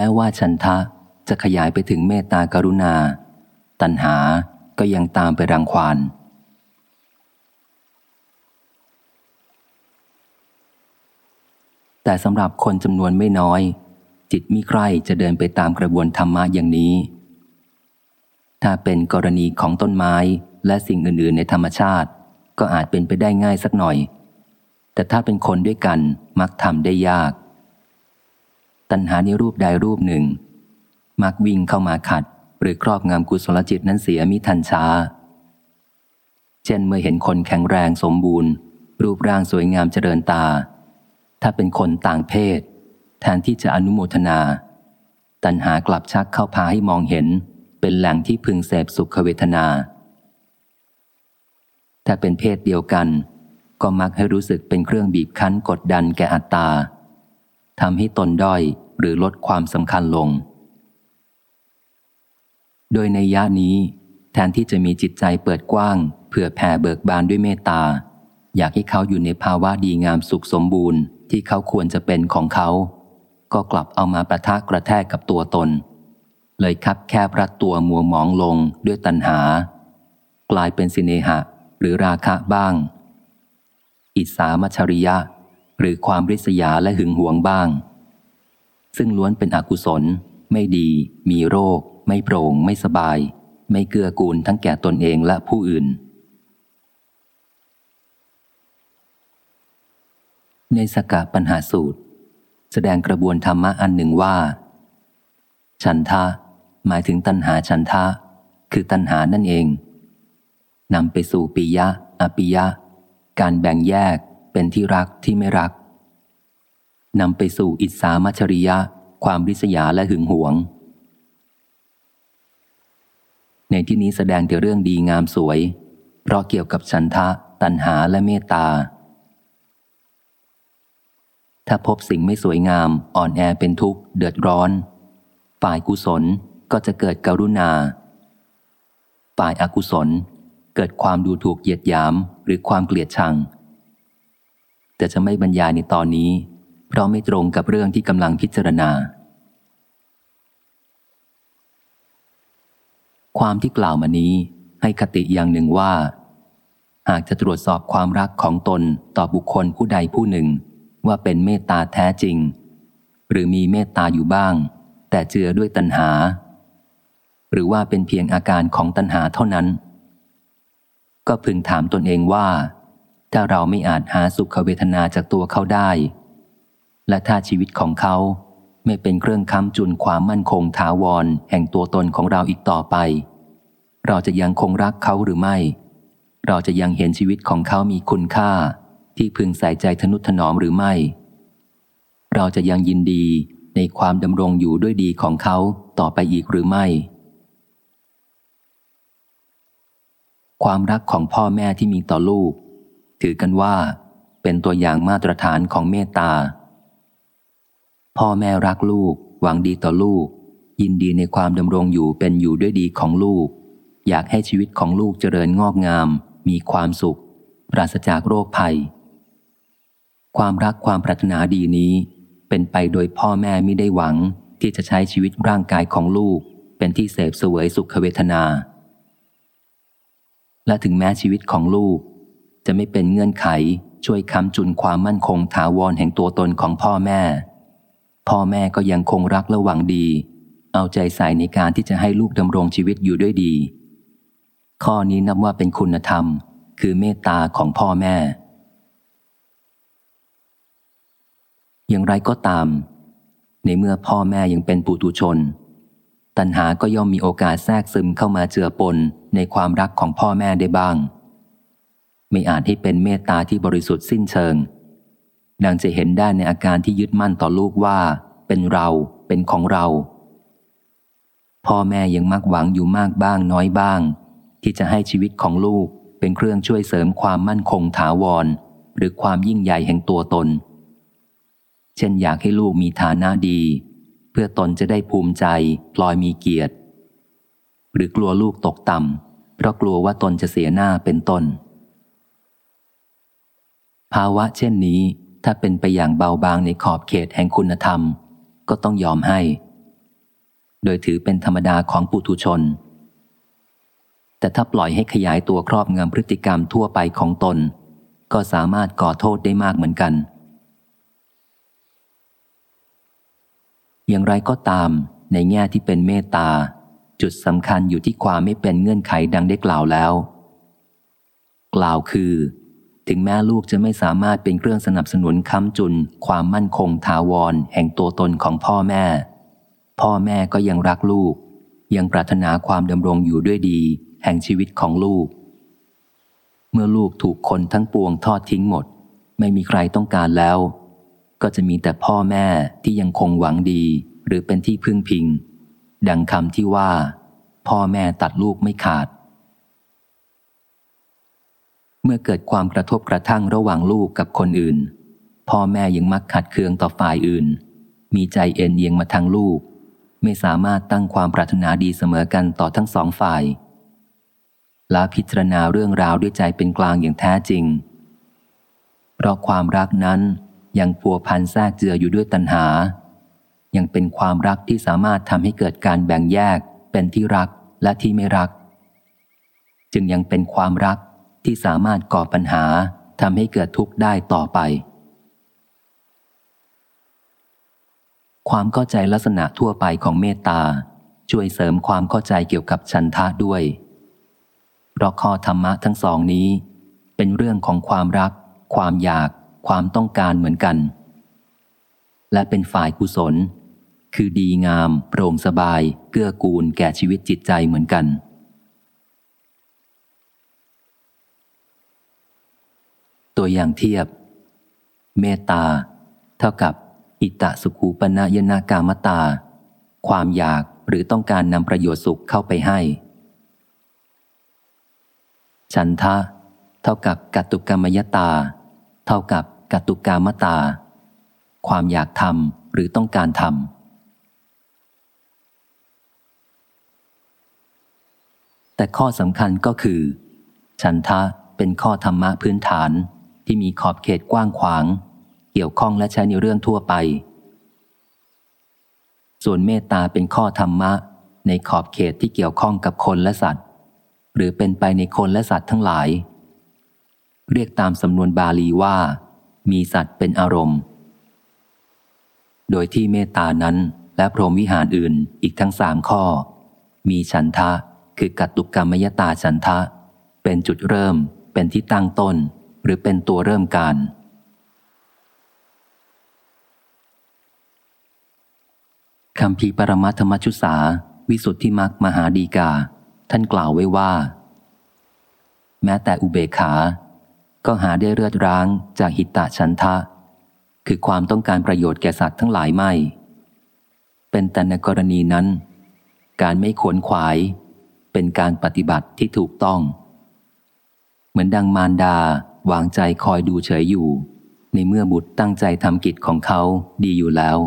แม้ว่าฉันทะจะขยายไปถึงเมตตากรุณา ตัณหาก็ยังตามไปรังควานแต่สำหรับคนจำนวนไม่น้อย จิตมิใครจะเดินไปตามกระบวนธรรมะอย่างนี้ ถ้าเป็นกรณีของต้นไม้และสิ่งอื่น ๆ ในธรรมชาติ ก็อาจเป็นไปได้ง่ายสักหน่อย แต่ถ้าเป็นคนด้วยกันมักทำได้ยาก ตัณหาในรูปใดรูปหนึ่ง มักวิ่งเข้ามาขัด หรือครอบงำกุศลจิตนั้นเสียมิทันช้า เช่นเมื่อเห็นคนแข็งแรงสมบูรณ์ รูปร่างสวยงามเจริญตา ถ้าเป็นคนต่างเพศ แทนที่จะอนุโมทนา ตัณหากลับชักเข้าพาให้มองเห็น เป็นแหล่งที่พึงเสพสุขเวทนา ถ้าเป็นเพศเดียวกัน ก็มักให้รู้สึกเป็นเครื่องบีบคั้นกดดันแก่อัตตา ทำให้ตนด้อยหรือลดความสำคัญลง โดยในยะนี้ แทนที่จะมีจิตใจเปิดกว้างเพื่อแผ่เบิกบานด้วยเมตตา อยากให้เขาอยู่ในภาวะดีงามสุขสมบูรณ์ที่เขาควรจะเป็นของเขา ก็กลับเอามาประทะกระแทกกับตัวตน เลยคับแคบรัดตัวมัวหมองลงด้วยตัณหา กลายเป็นสิเนหะหรือราคะบ้าง อิสามัชริยะ หรือความริษยาและหึงหวงบ้าง ซึ่งล้วนเป็นอกุศล ไม่ดี มีโรค ไม่โปร่ง ไม่สบาย ไม่เกื้อกูลทั้งแก่ตนเองและผู้อื่น ในสกปัญหาสูตร แสดงกระบวนธรรมะอันหนึ่งว่า ฉันทะ หมายถึงตัณหาฉันทะ คือตัณหานั่นเองนำไปสู่ปิยะ อปิยะ การแบ่งแยก เป็นที่รักที่ไม่รักนำไปสู่อิสามัชริยะ ความริษยาและหึงหวง ในที่นี้แสดงแต่เรื่องดีงามสวย เพราะเกี่ยวกับฉันทะ ตัณหาและเมตตา ถ้าพบสิ่งไม่สวยงามอ่อนแอเป็นทุกข์ เดือดร้อน ฝ่ายกุศลก็จะเกิดกรุณา ฝ่ายอากุศลเกิดความดูถูกเหยียดหยามหรือความเกลียดชัง แต่จะไม่บรรยายในตอนนี้ เพราะไม่ตรงกับเรื่องที่กำลังพิจารณา ความที่กล่าวมานี้ให้คติอย่างหนึ่งว่า หากจะตรวจสอบความรักของตนต่อบุคคลผู้ใดผู้หนึ่ง ว่าเป็นเมตตาแท้จริง หรือมีเมตตาอยู่บ้าง แต่เจือด้วยตัณหา หรือว่าเป็นเพียงอาการของตัณหาเท่านั้น ก็พึงถามตนเองว่า ถ้าเราไม่อาจหาสุขเวทนาจากตัวเขาได้ และถ้าชีวิตของเขาไม่เป็นเครื่องค้ำจุนความมั่นคงถาวร แห่งตัวตนของเราอีกต่อไป เราจะยังคงรักเขาหรือไม่ เราจะยังเห็นชีวิตของเขามีคุณค่า ที่พึงใส่ใจทนุถนอมหรือไม่ เราจะยังยินดีในความดำรงอยู่ด้วยดีของเขาต่อไปอีกหรือไม่ ความรักของพ่อแม่ที่มีต่อลูก ถือกันว่า เป็นตัวอย่างมาตรฐานของเมตตา พ่อแม่รักลูก หวังดีต่อลูก ยินดีในความดำรงอยู่เป็นอยู่ด้วยดีของลูก อยากให้ชีวิตของลูกเจริญงอกงาม มีความสุข ปราศจากโรคภัย ความรักความปรารถนาดีนี้ เป็นไปโดยพ่อแม่ไม่ได้หวังที่จะใช้ชีวิตร่างกายของลูก เป็นที่เสพเสวยสุขเวทนา และถึงแม้ชีวิตของลูก จะไม่เป็นเงื่อนไขช่วยค้ำจุนความมั่นคงถาวรแห่งตัวตนของพ่อแม่ พ่อแม่ก็ยังคงรักและหวังดี เอาใจใส่ในการที่จะให้ลูกดำรงชีวิตอยู่ด้วยดี ข้อนี้นับว่าเป็นคุณธรรม คือเมตตาของพ่อแม่ อย่างไรก็ตาม ในเมื่อพ่อแม่ยังเป็นปุตุชน ตัณหาก็ย่อมมีโอกาสแทรกซึมเข้ามาเจือปนในความรักของพ่อแม่ได้บ้าง ไม่อาจให้เป็นเมตตาที่บริสุทธิ์สิ้นเชิง ดังจะเห็นได้ในอาการที่ยึดมั่นต่อลูกว่า เป็นเรา เป็นของเรา พ่อแม่ยังมักหวังอยู่มากบ้างน้อยบ้าง ที่จะให้ชีวิตของลูกเป็นเครื่องช่วยเสริมความมั่นคงถาวร หรือความยิ่งใหญ่แห่งตัวตน เช่นอยากให้ลูกมีฐานะดี เพื่อตนจะได้ภูมิใจพลอยมีเกียรติ หรือกลัวลูกตกต่ำเพราะกลัวว่าตนจะเสียหน้าเป็นต้น ภาวะเช่นนี้ถ้าเป็นไปอย่างเบาบางในขอบเขตแห่งคุณธรรม ก็ต้องยอมให้ โดยถือเป็นธรรมดาของปุถุชน แต่ถ้าปล่อยให้ขยายตัวครอบงำพฤติกรรมทั่วไปของตน ก็สามารถก่อโทษได้มากเหมือนกัน อย่างไรก็ตามในแง่ที่เป็นเมตตา จุดสำคัญอยู่ที่ความไม่เป็นเงื่อนไขดังได้กล่าวแล้ว กล่าวคือ ถึงแม้ลูกจะไม่สามารถเป็นเครื่องสนับสนุนค้ำจุน ความมั่นคงถาวร แห่งตัวตนของพ่อแม่ พ่อแม่ก็ยังรักลูก ยังปรารถนาความดำรงอยู่ด้วยดี แห่งชีวิตของลูก เมื่อลูกถูกคนทั้งปวงทอดทิ้งหมด ไม่มีใครต้องการแล้ว ก็จะมีแต่พ่อแม่ที่ยังคงหวังดี หรือเป็นที่พึ่งพิง ดังคำที่ว่า พ่อแม่ตัดลูกไม่ขาด มื่อเกิดความกระทบกระทั่งระหว่างลูกกับคนอื่น พ่อแม่ยังมักขัดเคืองต่อฝ่ายอื่น มีใจเอ็นเอียงมาทางลูก ไม่สามารถตั้งความปรารถนาดีเสมอกันต่อทั้งสองฝ่ายและพิจารณาเรื่องราวด้วยใจเป็นกลางอย่างแท้จริง เพราะความรักนั้นยังพัวพันแทรกเจืออยู่ด้วยตัณหา ยังเป็นความรักที่สามารถทำให้เกิดการแบ่งแยกเป็นที่รักและที่ไม่รัก จึงยังเป็นความรัก ที่สามารถก่อปัญหาทำให้เกิดทุกข์ได้ต่อไป ความเข้าใจลักษณะทั่วไปของเมตตา ช่วยเสริมความเข้าใจเกี่ยวกับชันทะด้วย เพราะข้อธรรมะทั้งสองนี้ เป็นเรื่องของความรัก ความอยาก ความต้องการเหมือนกัน และเป็นฝ่ายกุศล คือดีงาม โปร่งสบาย เกื้อกูลแก่ชีวิตจิตใจเหมือนกัน ตัวอย่างเทียบ เมตตา เท่ากับ อิตะสุขูปนายนากามตา ความอยากหรือต้องการนำประโยชน์สุขเข้าไปให้ ฉันทะ เท่ากับกัตุกรรมยตา เท่ากับกัตุกามตา ความอยากทำหรือต้องการทำแต่ข้อสำคัญก็คือ ฉันทะเป็นข้อธรรมะพื้นฐาน ที่มีขอบเขตกว้างขวาง เกี่ยวข้องและใช้ในเรื่องทั่วไป ส่วนเมตตาเป็นข้อธรรมะ ในขอบเขตที่เกี่ยวข้องกับคนและสัตว์ หรือเป็นไปในคนและสัตว์ทั้งหลาย เรียกตามสำนวนบาลีว่า มีสัตว์เป็นอารมณ์ โดยที่เมตตานั้นและพรหมวิหารอื่นอีกทั้งสามข้อ มีฉันทะคือกัตตุกรรมยตาฉันทะ เป็นจุดเริ่มเป็นที่ตั้งต้น รือเป็นตัวเริ่มการ คำพีปรมัธรรมชุสาวิสุทธิมักมหาดีกา ท่านกล่าวไว้ว่า แม้แต่อุเบกขา ก็หาได้เลือดร้างจากหิตตฉันทะ คือความต้องการประโยชน์แก่สัตว์ทั้งหลายไม่ เป็นแต่ในกรณีนั้น การไม่ขวนขวาย เป็นการปฏิบัติที่ถูกต้อง เหมือนดังมารดา วางใจคอยดูเฉยอยู่ ในเมื่อบุตรตั้งใจทำกิจของเขาดีอยู่แล้ว